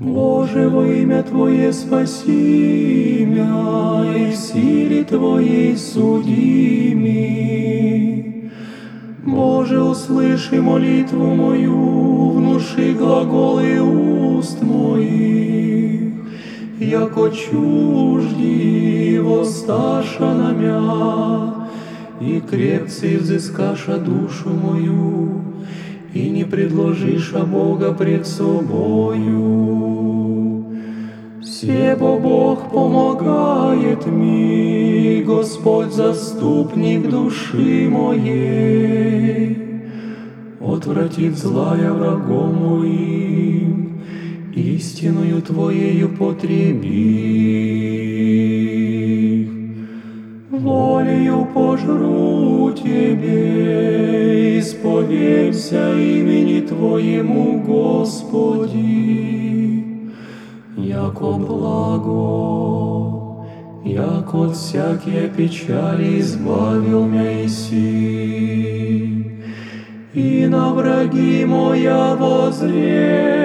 Боже, во имя Твое спаси меня, и в силе Твоей суди ми. Боже, услыши молитву мою, внуши глаголы уст моих, яко чужди воссташа на мя, и крепцы взыскаша душу мою, и не предложиша Бога пред собою. Себо Бог помогает мне, Господь заступник души моей, отвратит злая врагом моим, истинную Твоею потреби. Волею пожру Тебе, исповемся имени Твоему, Господи, яко благо, як от всякие печали избавил меня Иси, и на враги моя возре